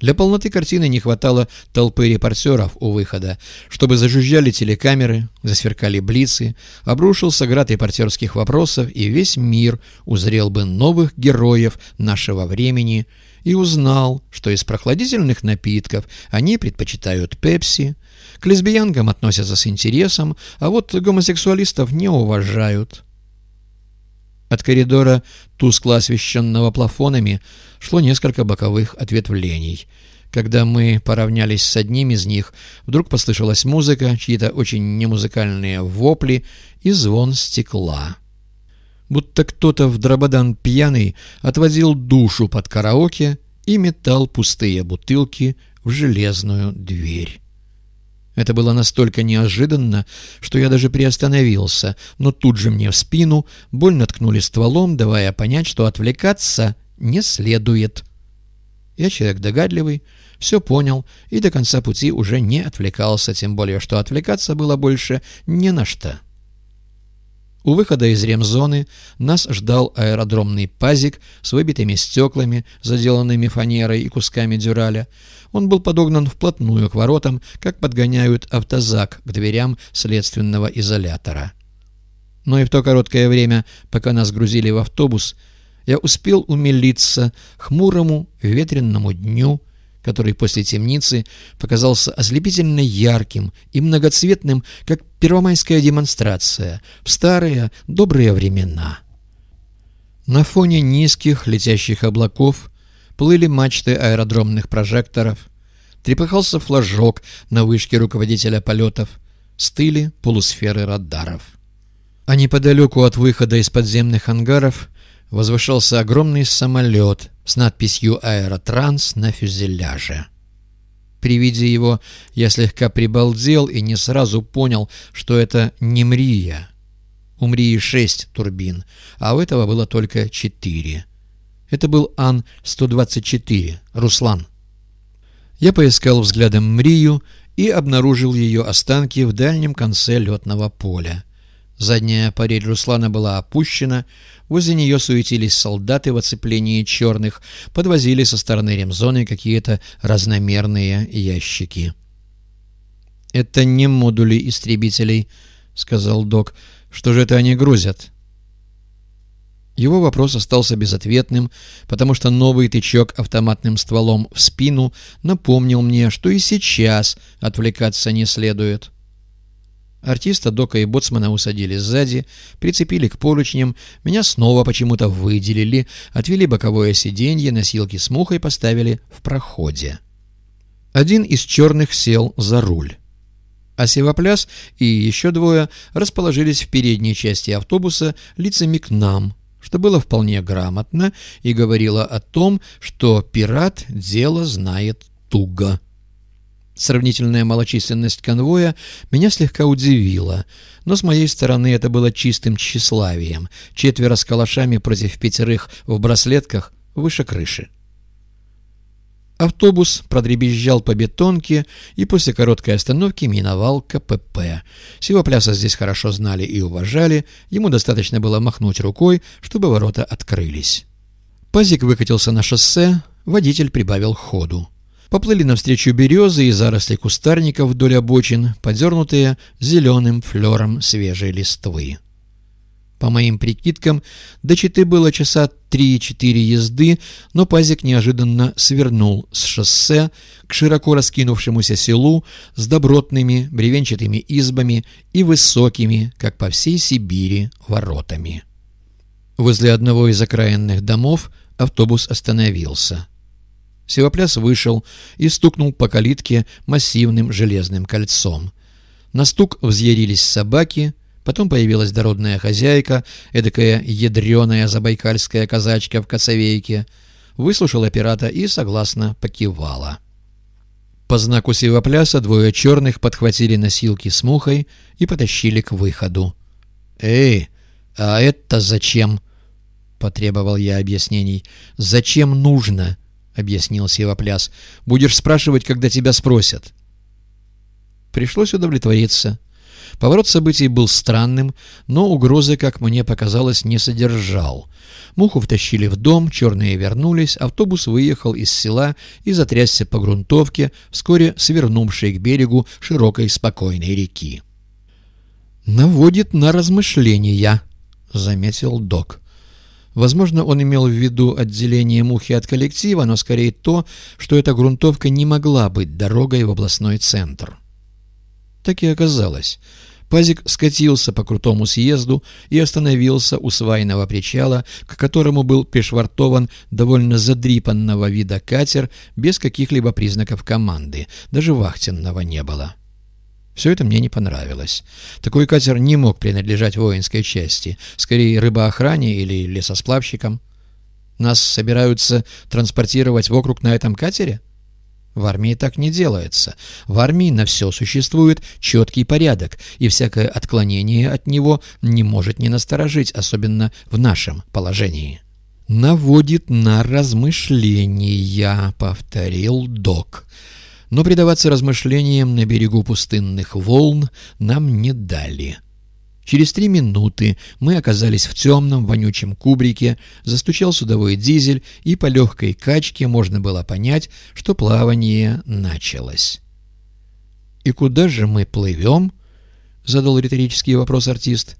Для полноты картины не хватало толпы репортеров у выхода, чтобы зажужжали телекамеры, засверкали блицы, обрушился град репортерских вопросов, и весь мир узрел бы новых героев нашего времени и узнал, что из прохладительных напитков они предпочитают пепси, к лесбиянкам относятся с интересом, а вот гомосексуалистов не уважают. От коридора, тускло освещенного плафонами, шло несколько боковых ответвлений. Когда мы поравнялись с одним из них, вдруг послышалась музыка, чьи-то очень немузыкальные вопли и звон стекла. Будто кто-то в дрободан пьяный отводил душу под караоке и метал пустые бутылки в железную дверь. Это было настолько неожиданно, что я даже приостановился, но тут же мне в спину больно ткнули стволом, давая понять, что отвлекаться не следует. Я человек догадливый, все понял и до конца пути уже не отвлекался, тем более, что отвлекаться было больше не на что. У выхода из ремзоны нас ждал аэродромный пазик с выбитыми стеклами, заделанными фанерой и кусками дюраля. Он был подогнан вплотную к воротам, как подгоняют автозак к дверям следственного изолятора. Но и в то короткое время, пока нас грузили в автобус, я успел умилиться хмурому ветренному дню, который после темницы показался ослепительно ярким и многоцветным, как первомайская демонстрация в старые добрые времена. На фоне низких летящих облаков плыли мачты аэродромных прожекторов, трепыхался флажок на вышке руководителя полетов, стыли полусферы радаров. А неподалеку от выхода из подземных ангаров возвышался огромный самолет с надписью «Аэротранс» на фюзеляже. При виде его я слегка прибалдел и не сразу понял, что это не Мрия. У Мрии шесть турбин, а у этого было только четыре. Это был Ан-124, Руслан. Я поискал взглядом Мрию и обнаружил ее останки в дальнем конце летного поля. Задняя парель Руслана была опущена, возле нее суетились солдаты в оцеплении черных, подвозили со стороны ремзоны какие-то разномерные ящики. «Это не модули истребителей», — сказал док. «Что же это они грузят?» Его вопрос остался безответным, потому что новый тычок автоматным стволом в спину напомнил мне, что и сейчас отвлекаться не следует. Артиста, Дока и Боцмана усадили сзади, прицепили к поручням, меня снова почему-то выделили, отвели боковое сиденье, носилки с мухой поставили в проходе. Один из черных сел за руль. А Севопляс и еще двое расположились в передней части автобуса лицами к нам, что было вполне грамотно и говорило о том, что пират дело знает туго. Сравнительная малочисленность конвоя меня слегка удивила, но с моей стороны это было чистым тщеславием. Четверо с калашами против пятерых в браслетках выше крыши. Автобус продребезжал по бетонке и после короткой остановки миновал КПП. Сивопляса здесь хорошо знали и уважали, ему достаточно было махнуть рукой, чтобы ворота открылись. Пазик выкатился на шоссе, водитель прибавил ходу. Поплыли навстречу березы и заросли кустарников вдоль обочин, подернутые зеленым флером свежей листвы. По моим прикидкам, до Читы было часа 3-4 езды, но Пазик неожиданно свернул с шоссе к широко раскинувшемуся селу с добротными бревенчатыми избами и высокими, как по всей Сибири, воротами. Возле одного из окраинных домов автобус остановился. Севопляс вышел и стукнул по калитке массивным железным кольцом. На стук взъярились собаки, потом появилась дородная хозяйка, эдакая ядреная забайкальская казачка в коцовейке, выслушала пирата и согласно покивала. По знаку сивопляса двое черных подхватили носилки с мухой и потащили к выходу. «Эй, а это зачем?» — потребовал я объяснений. «Зачем нужно?» Объяснил Севопляс. «Будешь спрашивать, когда тебя спросят». Пришлось удовлетвориться. Поворот событий был странным, но угрозы, как мне показалось, не содержал. Муху втащили в дом, черные вернулись, автобус выехал из села и затрясся по грунтовке, вскоре свернувшей к берегу широкой спокойной реки. «Наводит на размышления», — заметил док. Возможно, он имел в виду отделение мухи от коллектива, но скорее то, что эта грунтовка не могла быть дорогой в областной центр. Так и оказалось. Пазик скатился по крутому съезду и остановился у свайного причала, к которому был пришвартован довольно задрипанного вида катер без каких-либо признаков команды, даже вахтенного не было. Все это мне не понравилось. Такой катер не мог принадлежать воинской части, скорее рыбоохране или лесосплавщикам. Нас собираются транспортировать вокруг на этом катере? В армии так не делается. В армии на все существует четкий порядок, и всякое отклонение от него не может не насторожить, особенно в нашем положении. «Наводит на размышления», — повторил док. Но предаваться размышлениям на берегу пустынных волн нам не дали. Через три минуты мы оказались в темном вонючем кубрике, застучал судовой дизель, и по легкой качке можно было понять, что плавание началось. «И куда же мы плывем?» — задал риторический вопрос артист.